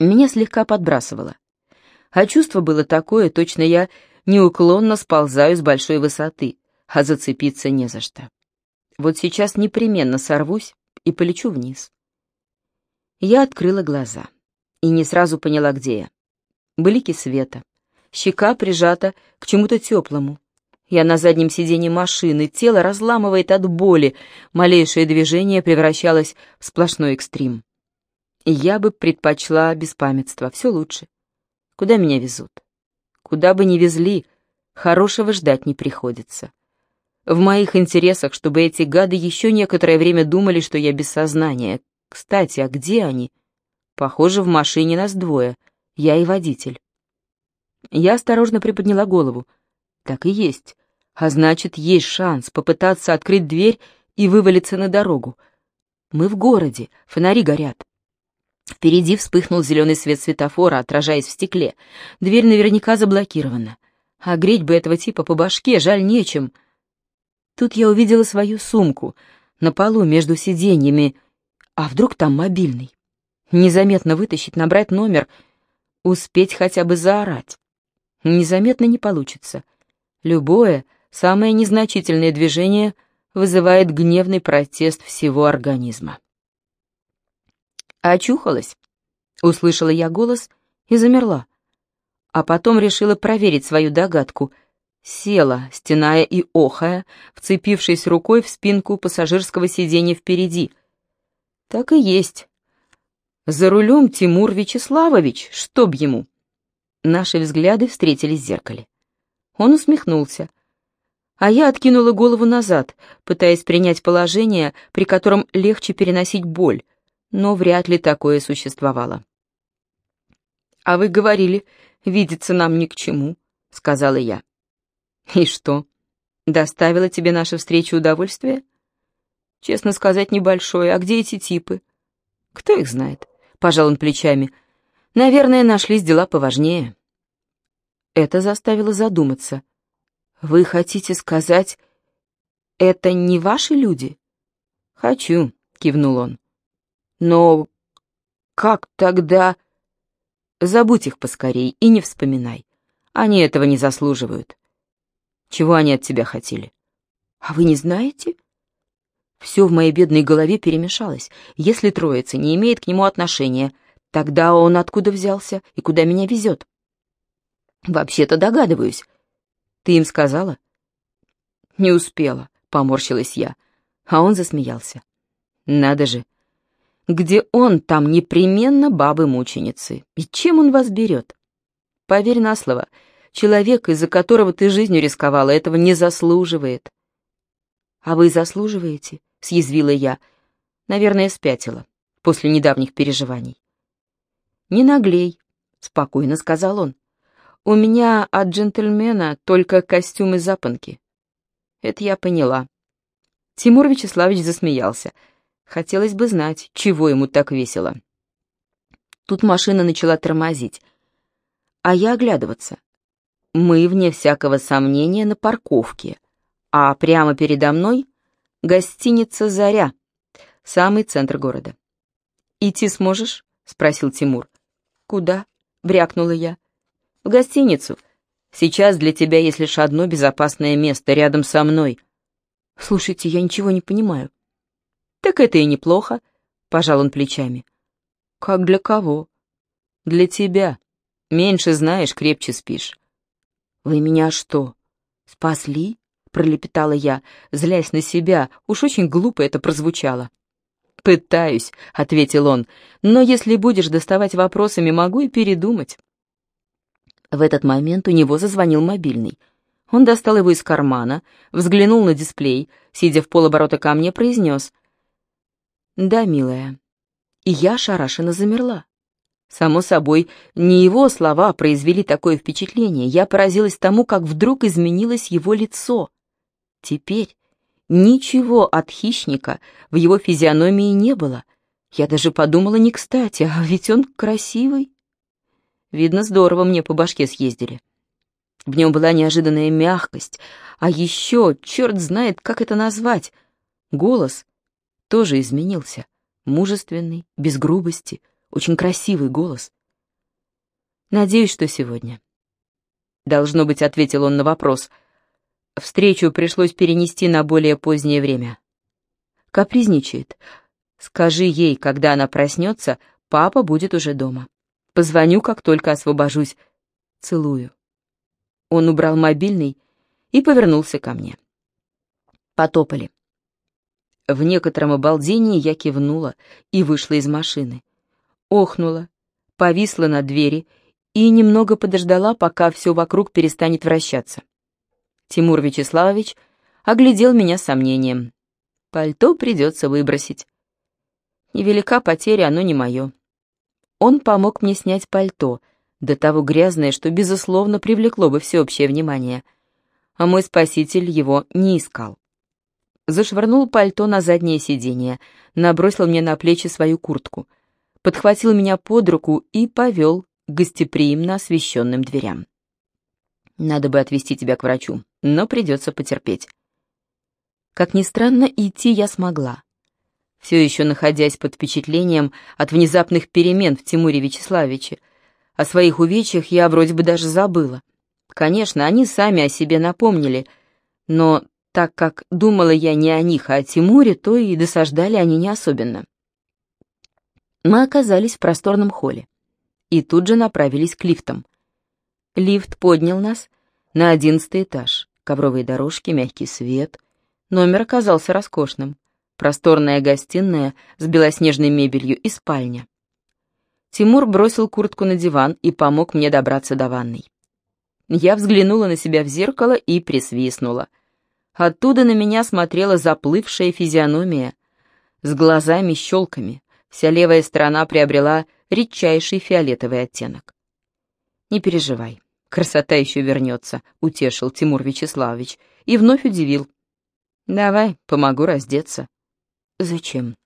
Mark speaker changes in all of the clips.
Speaker 1: Меня слегка подбрасывало. А чувство было такое, точно я неуклонно сползаю с большой высоты, а зацепиться не за что. Вот сейчас непременно сорвусь и полечу вниз. Я открыла глаза и не сразу поняла, где я. Блики света, щека прижата к чему-то теплому. Я на заднем сиденье машины, тело разламывает от боли, малейшее движение превращалось в сплошной экстрим. Я бы предпочла беспамятство, все лучше. Куда меня везут? Куда бы ни везли, хорошего ждать не приходится. В моих интересах, чтобы эти гады еще некоторое время думали, что я без сознания. Кстати, а где они? Похоже, в машине нас двое, я и водитель. Я осторожно приподняла голову. Так и есть. А значит, есть шанс попытаться открыть дверь и вывалиться на дорогу. Мы в городе, фонари горят. Впереди вспыхнул зеленый свет светофора, отражаясь в стекле. Дверь наверняка заблокирована. А греть бы этого типа по башке, жаль, нечем. Тут я увидела свою сумку на полу между сиденьями. А вдруг там мобильный? Незаметно вытащить, набрать номер, успеть хотя бы заорать. Незаметно не получится. Любое, самое незначительное движение вызывает гневный протест всего организма. «Очухалась?» — услышала я голос и замерла. А потом решила проверить свою догадку. Села, стеная и охая, вцепившись рукой в спинку пассажирского сиденья впереди. Так и есть. За рулем Тимур Вячеславович, чтоб ему. Наши взгляды встретились в зеркале. Он усмехнулся, а я откинула голову назад, пытаясь принять положение, при котором легче переносить боль, но вряд ли такое существовало. «А вы говорили, видеться нам ни к чему», — сказала я. «И что, доставила тебе наша встреча удовольствие?» «Честно сказать, небольшое. А где эти типы?» «Кто их знает?» — пожал он плечами. «Наверное, нашлись дела поважнее». Это заставило задуматься. «Вы хотите сказать, это не ваши люди?» «Хочу», — кивнул он. Но как тогда... Забудь их поскорей и не вспоминай. Они этого не заслуживают. Чего они от тебя хотели? А вы не знаете? Все в моей бедной голове перемешалось. Если троица не имеет к нему отношения, тогда он откуда взялся и куда меня везет? Вообще-то догадываюсь. Ты им сказала? Не успела, поморщилась я. А он засмеялся. Надо же, где он, там непременно бабы-мученицы. И чем он вас берет? Поверь на слово, человек, из-за которого ты жизнью рисковала, этого не заслуживает. А вы заслуживаете? Съязвила я. Наверное, спятила после недавних переживаний. Не наглей, спокойно сказал он. У меня от джентльмена только костюм и запонки. Это я поняла. Тимур Вячеславович засмеялся. Хотелось бы знать, чего ему так весело. Тут машина начала тормозить, а я оглядываться. Мы, вне всякого сомнения, на парковке, а прямо передо мной гостиница «Заря», самый центр города. «Идти сможешь?» — спросил Тимур. «Куда?» — брякнула я. «В гостиницу. Сейчас для тебя есть лишь одно безопасное место рядом со мной». «Слушайте, я ничего не понимаю. «Так это и неплохо», — пожал он плечами. «Как для кого?» «Для тебя. Меньше знаешь, крепче спишь». «Вы меня что, спасли?» — пролепетала я, злясь на себя. Уж очень глупо это прозвучало. «Пытаюсь», — ответил он, — «но если будешь доставать вопросами, могу и передумать». В этот момент у него зазвонил мобильный. Он достал его из кармана, взглянул на дисплей, сидя в полоборота ко мне, произнес — «Да, милая». И я шарашенно замерла. Само собой, не его слова произвели такое впечатление. Я поразилась тому, как вдруг изменилось его лицо. Теперь ничего от хищника в его физиономии не было. Я даже подумала не кстати, а ведь он красивый. Видно, здорово мне по башке съездили. В нем была неожиданная мягкость, а еще, черт знает, как это назвать, голос тоже изменился. Мужественный, без грубости, очень красивый голос. Надеюсь, что сегодня. Должно быть, ответил он на вопрос. Встречу пришлось перенести на более позднее время. Капризничает. Скажи ей, когда она проснется, папа будет уже дома. Позвоню, как только освобожусь. Целую. Он убрал мобильный и повернулся ко мне. Потопали. В некотором обалдении я кивнула и вышла из машины. Охнула, повисла на двери и немного подождала, пока все вокруг перестанет вращаться. Тимур Вячеславович оглядел меня с сомнением. Пальто придется выбросить. Невелика потеря, оно не мое. Он помог мне снять пальто, до того грязное, что, безусловно, привлекло бы всеобщее внимание. А мой спаситель его не искал зашвырнул пальто на заднее сиденье, набросил мне на плечи свою куртку, подхватил меня под руку и повел к гостеприимно освещенным дверям. Надо бы отвезти тебя к врачу, но придется потерпеть. Как ни странно, идти я смогла. Все еще находясь под впечатлением от внезапных перемен в Тимуре Вячеславовиче, о своих увечьях я вроде бы даже забыла. Конечно, они сами о себе напомнили, но так как думала я не о них, а о Тимуре, то и досаждали они не особенно. Мы оказались в просторном холле и тут же направились к лифтам. Лифт поднял нас на одиннадцатый этаж. Ковровые дорожки, мягкий свет. Номер оказался роскошным. Просторная гостиная с белоснежной мебелью и спальня. Тимур бросил куртку на диван и помог мне добраться до ванной. Я взглянула на себя в зеркало и присвистнула. Оттуда на меня смотрела заплывшая физиономия с глазами-щелками. Вся левая сторона приобрела редчайший фиолетовый оттенок. «Не переживай, красота еще вернется», — утешил Тимур Вячеславович и вновь удивил. «Давай, помогу раздеться». «Зачем?»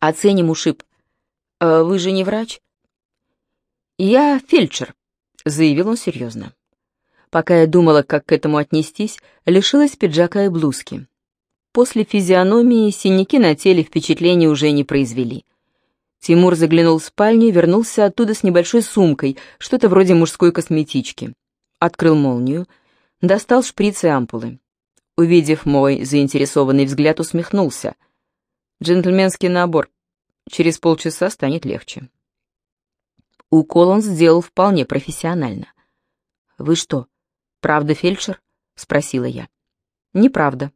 Speaker 1: «Оценим ушиб. А вы же не врач?» «Я фельдшер», — заявил он серьезно. Пока я думала, как к этому отнестись, лишилась пиджака и блузки. После физиономии синяки на теле впечатления уже не произвели. Тимур заглянул в спальню и вернулся оттуда с небольшой сумкой, что-то вроде мужской косметички. Открыл молнию, достал шприц и ампулы. Увидев мой заинтересованный взгляд, усмехнулся. «Джентльменский набор. Через полчаса станет легче». Укол он сделал вполне профессионально. «Вы что, «Правда, фельдшер?» — спросила я. «Неправда.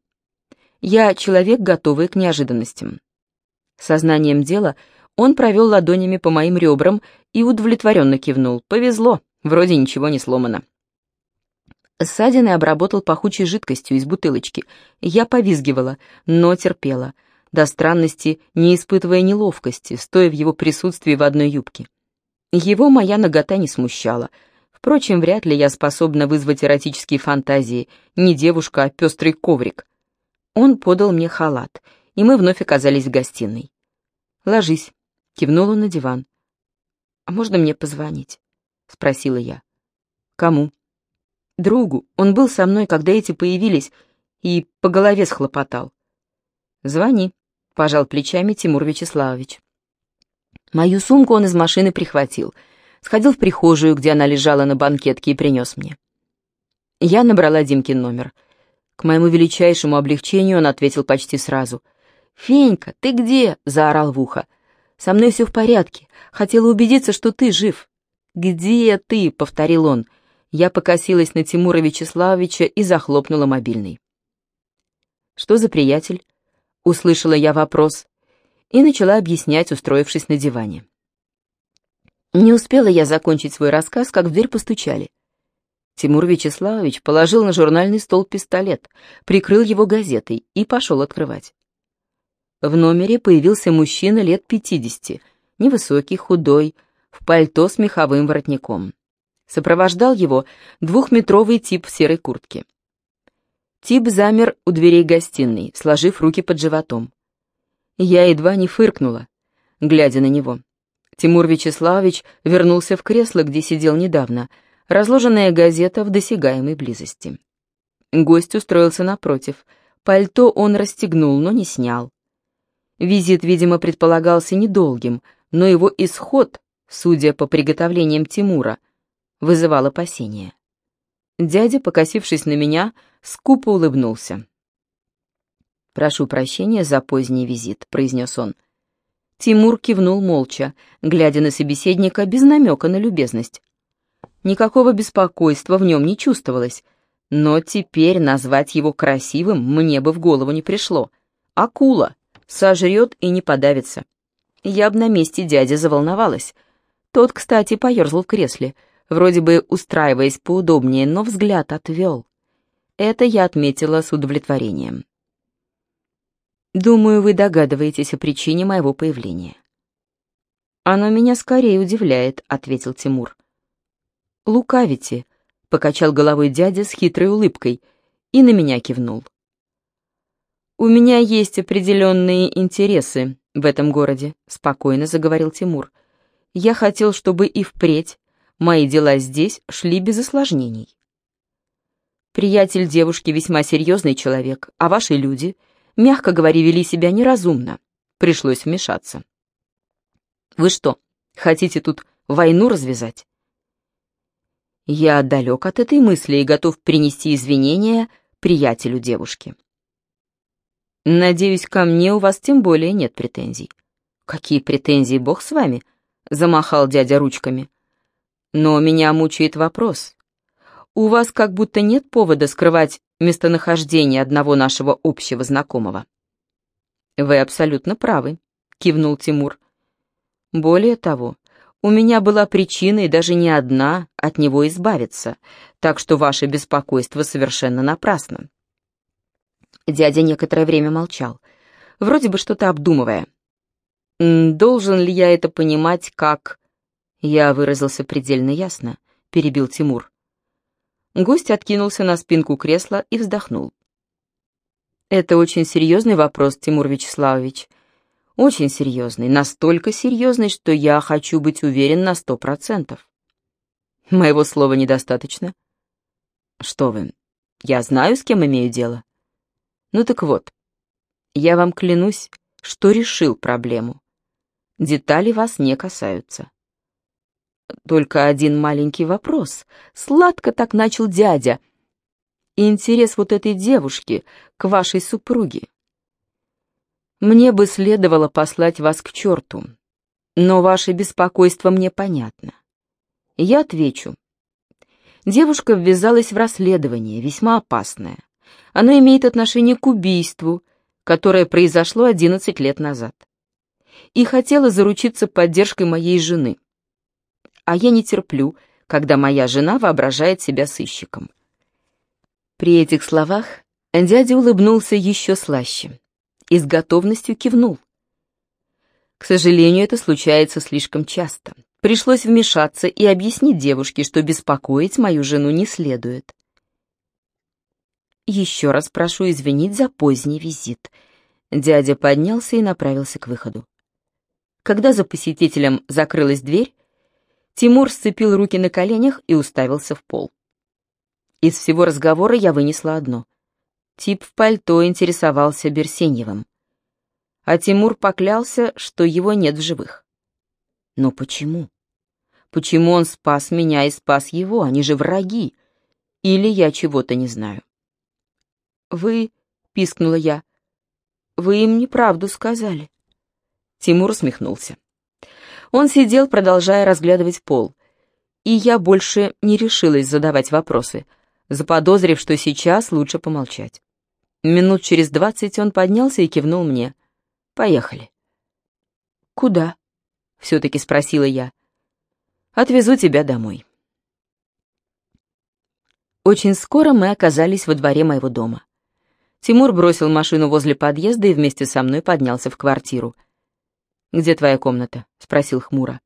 Speaker 1: Я человек, готовый к неожиданностям». Сознанием дела он провел ладонями по моим ребрам и удовлетворенно кивнул. «Повезло, вроде ничего не сломано». Ссадины обработал пахучей жидкостью из бутылочки. Я повизгивала, но терпела, до странности не испытывая неловкости, стоя в его присутствии в одной юбке. Его моя нагота не смущала — Впрочем, вряд ли я способна вызвать эротические фантазии. Не девушка, а пестрый коврик. Он подал мне халат, и мы вновь оказались в гостиной. «Ложись», — кивнул он на диван. «А можно мне позвонить?» — спросила я. «Кому?» «Другу. Он был со мной, когда эти появились, и по голове схлопотал». «Звони», — пожал плечами Тимур Вячеславович. Мою сумку он из машины прихватил — сходил в прихожую, где она лежала на банкетке, и принес мне. Я набрала Димкин номер. К моему величайшему облегчению он ответил почти сразу. «Фенька, ты где?» — заорал в ухо. «Со мной все в порядке. Хотела убедиться, что ты жив». «Где ты?» — повторил он. Я покосилась на Тимура Вячеславовича и захлопнула мобильный. «Что за приятель?» — услышала я вопрос и начала объяснять, устроившись на диване. Не успела я закончить свой рассказ, как в дверь постучали. Тимур Вячеславович положил на журнальный стол пистолет, прикрыл его газетой и пошел открывать. В номере появился мужчина лет пятидесяти, невысокий, худой, в пальто с меховым воротником. Сопровождал его двухметровый тип в серой куртке. Тип замер у дверей гостиной, сложив руки под животом. Я едва не фыркнула, глядя на него. Тимур Вячеславович вернулся в кресло, где сидел недавно, разложенная газета в досягаемой близости. Гость устроился напротив. Пальто он расстегнул, но не снял. Визит, видимо, предполагался недолгим, но его исход судя по приготовлениям Тимура, вызывал опасения. Дядя, покосившись на меня, скупо улыбнулся. «Прошу прощения за поздний визит», — произнес он. Тимур кивнул молча, глядя на собеседника без намека на любезность. Никакого беспокойства в нем не чувствовалось, но теперь назвать его красивым мне бы в голову не пришло. Акула, сожрет и не подавится. Я б на месте дяди заволновалась. Тот, кстати, поерзал в кресле, вроде бы устраиваясь поудобнее, но взгляд отвел. Это я отметила с удовлетворением. Думаю, вы догадываетесь о причине моего появления. Оно меня скорее удивляет, ответил Тимур. Лукавите, покачал головой дядя с хитрой улыбкой и на меня кивнул. У меня есть определенные интересы в этом городе, спокойно заговорил Тимур. Я хотел, чтобы и впредь мои дела здесь шли без осложнений. Приятель девушки весьма серьезный человек, а ваши люди, мягко говоря, вели себя неразумно. Пришлось вмешаться. Вы что, хотите тут войну развязать? Я далек от этой мысли и готов принести извинения приятелю девушки. Надеюсь, ко мне у вас тем более нет претензий. Какие претензии, бог с вами? Замахал дядя ручками. Но меня мучает вопрос. У вас как будто нет повода скрывать местонахождение одного нашего общего знакомого. Вы абсолютно правы, кивнул Тимур. Более того, у меня была причина и даже не одна от него избавиться, так что ваше беспокойство совершенно напрасно. Дядя некоторое время молчал, вроде бы что-то обдумывая. «Должен ли я это понимать как...» Я выразился предельно ясно, перебил Тимур. Гость откинулся на спинку кресла и вздохнул. «Это очень серьезный вопрос, Тимур Вячеславович. Очень серьезный, настолько серьезный, что я хочу быть уверен на сто процентов. Моего слова недостаточно? Что вы, я знаю, с кем имею дело. Ну так вот, я вам клянусь, что решил проблему. Детали вас не касаются. Только один маленький вопрос. Сладко так начал дядя. Интерес вот этой девушки к вашей супруге. Мне бы следовало послать вас к черту, но ваше беспокойство мне понятно. Я отвечу. Девушка ввязалась в расследование, весьма опасное. Оно имеет отношение к убийству, которое произошло 11 лет назад. И хотела заручиться поддержкой моей жены а я не терплю, когда моя жена воображает себя сыщиком. При этих словах дядя улыбнулся еще слаще и с готовностью кивнул. К сожалению, это случается слишком часто. Пришлось вмешаться и объяснить девушке, что беспокоить мою жену не следует. «Еще раз прошу извинить за поздний визит». Дядя поднялся и направился к выходу. Когда за посетителем закрылась дверь, Тимур сцепил руки на коленях и уставился в пол. Из всего разговора я вынесла одно. Тип в пальто интересовался Берсеньевым. А Тимур поклялся, что его нет в живых. Но почему? Почему он спас меня и спас его? Они же враги. Или я чего-то не знаю. «Вы...» — пискнула я. «Вы им неправду сказали». Тимур усмехнулся. Он сидел, продолжая разглядывать пол. И я больше не решилась задавать вопросы, заподозрив, что сейчас лучше помолчать. Минут через двадцать он поднялся и кивнул мне. «Поехали». «Куда?» — все-таки спросила я. «Отвезу тебя домой». Очень скоро мы оказались во дворе моего дома. Тимур бросил машину возле подъезда и вместе со мной поднялся в квартиру. «Где твоя комната?» — спросил хмуро.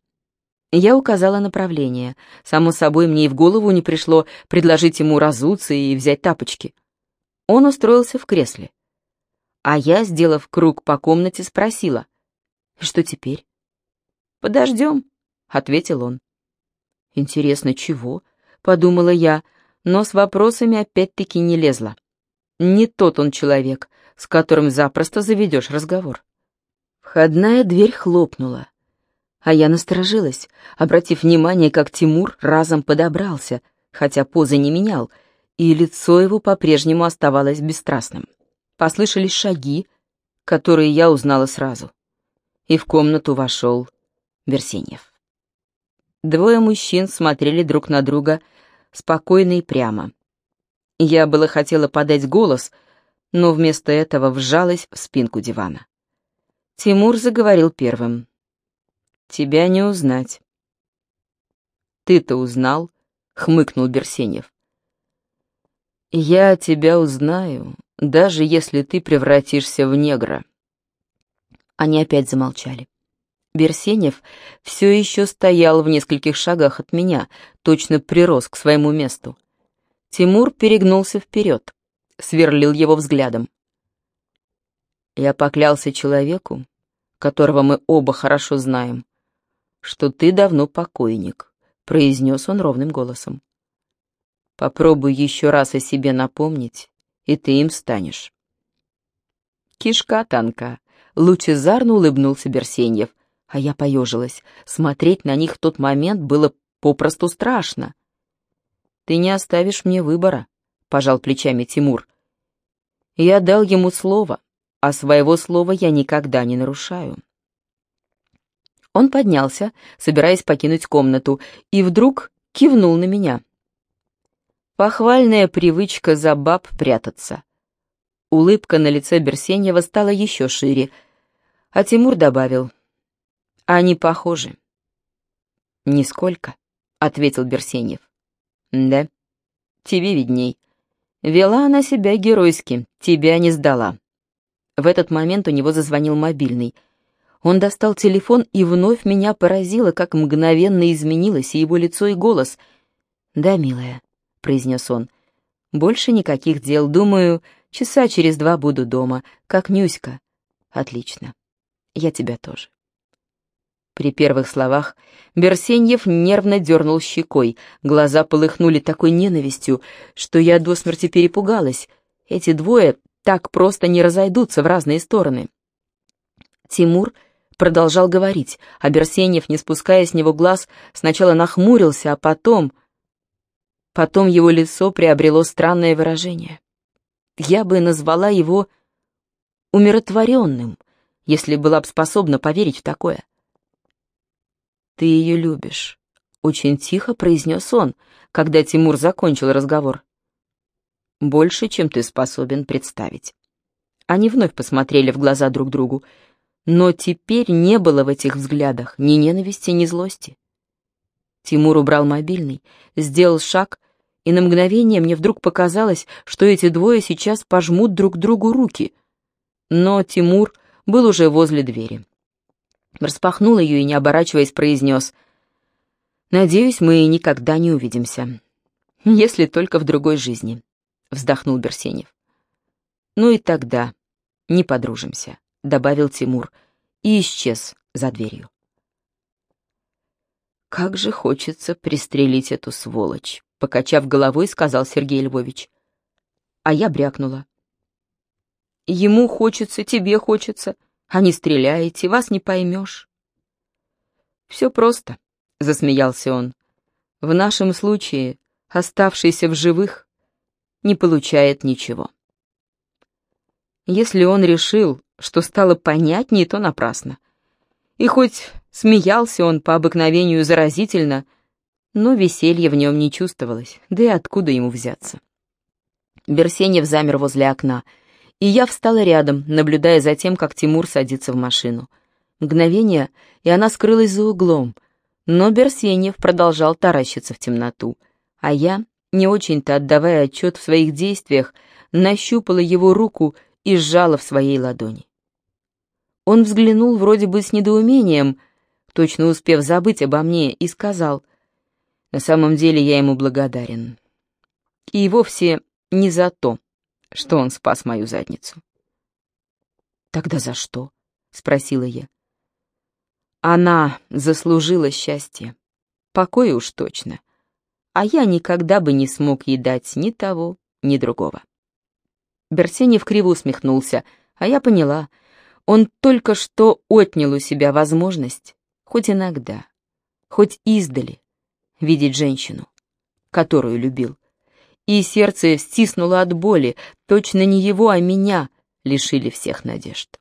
Speaker 1: Я указала направление. Само собой, мне и в голову не пришло предложить ему разуться и взять тапочки. Он устроился в кресле. А я, сделав круг по комнате, спросила. «Что теперь?» «Подождем», — ответил он. «Интересно, чего?» — подумала я, но с вопросами опять-таки не лезла. Не тот он человек, с которым запросто заведешь разговор. Входная дверь хлопнула. А я насторожилась, обратив внимание, как Тимур разом подобрался, хотя позы не менял, и лицо его по-прежнему оставалось бесстрастным. Послышались шаги, которые я узнала сразу. И в комнату вошел Берсеньев. Двое мужчин смотрели друг на друга спокойно и прямо. Я было хотела подать голос, но вместо этого вжалась в спинку дивана. Тимур заговорил первым. «Тебя не узнать». «Ты-то узнал?» — хмыкнул Берсенев. «Я тебя узнаю, даже если ты превратишься в негра». Они опять замолчали. Берсенев все еще стоял в нескольких шагах от меня, точно прирос к своему месту. Тимур перегнулся вперед, сверлил его взглядом. Я поклялся человеку, которого мы оба хорошо знаем, что ты давно покойник, произнес он ровным голосом. Попробуй еще раз о себе напомнить, и ты им станешь. Кишка танка. Лучезарно улыбнулся Берсеньев, а я поежилась. Смотреть на них в тот момент было попросту страшно. «Ты не оставишь мне выбора», — пожал плечами Тимур. «Я дал ему слово, а своего слова я никогда не нарушаю». Он поднялся, собираясь покинуть комнату, и вдруг кивнул на меня. Похвальная привычка за баб прятаться. Улыбка на лице Берсеньева стала еще шире, а Тимур добавил. «Они похожи». «Нисколько», — ответил Берсеньев. «Да, тебе видней. Вела она себя геройски, тебя не сдала». В этот момент у него зазвонил мобильный. Он достал телефон, и вновь меня поразило, как мгновенно изменилось и его лицо, и голос. «Да, милая», — произнес он, — «больше никаких дел. Думаю, часа через два буду дома, как Нюська». «Отлично. Я тебя тоже». При первых словах Берсеньев нервно дернул щекой, глаза полыхнули такой ненавистью, что я до смерти перепугалась. Эти двое так просто не разойдутся в разные стороны. Тимур продолжал говорить, а Берсеньев, не спуская с него глаз, сначала нахмурился, а потом... Потом его лицо приобрело странное выражение. Я бы назвала его умиротворенным, если была бы способна поверить в такое. «Ты ее любишь», — очень тихо произнес он, когда Тимур закончил разговор. «Больше, чем ты способен представить». Они вновь посмотрели в глаза друг другу, но теперь не было в этих взглядах ни ненависти, ни злости. Тимур убрал мобильный, сделал шаг, и на мгновение мне вдруг показалось, что эти двое сейчас пожмут друг другу руки. Но Тимур был уже возле двери распахнул ее и, не оборачиваясь, произнес «Надеюсь, мы никогда не увидимся, если только в другой жизни», — вздохнул Берсенев. «Ну и тогда не подружимся», — добавил Тимур и исчез за дверью. «Как же хочется пристрелить эту сволочь», — покачав головой, сказал Сергей Львович. А я брякнула. «Ему хочется, тебе хочется», — а не стреляете, вас не поймешь. Все просто, засмеялся он. В нашем случае оставшийся в живых не получает ничего. Если он решил, что стало понятнее, то напрасно. И хоть смеялся он по обыкновению заразительно, но веселья в нем не чувствовалось, да и откуда ему взяться. Берсенев замер возле окна — и я встала рядом, наблюдая за тем, как Тимур садится в машину. Мгновение, и она скрылась за углом, но Берсеньев продолжал таращиться в темноту, а я, не очень-то отдавая отчет в своих действиях, нащупала его руку и сжала в своей ладони. Он взглянул вроде бы с недоумением, точно успев забыть обо мне, и сказал, «На самом деле я ему благодарен. И вовсе не за то, что он спас мою задницу. «Тогда за что?» — спросила я. «Она заслужила счастье. Покоя уж точно а я никогда бы не смог ей дать ни того, ни другого. Берсенев криво усмехнулся, а я поняла, он только что отнял у себя возможность, хоть иногда, хоть издали, видеть женщину, которую любил. И сердце стиснуло от боли, точно не его, а меня лишили всех надежд.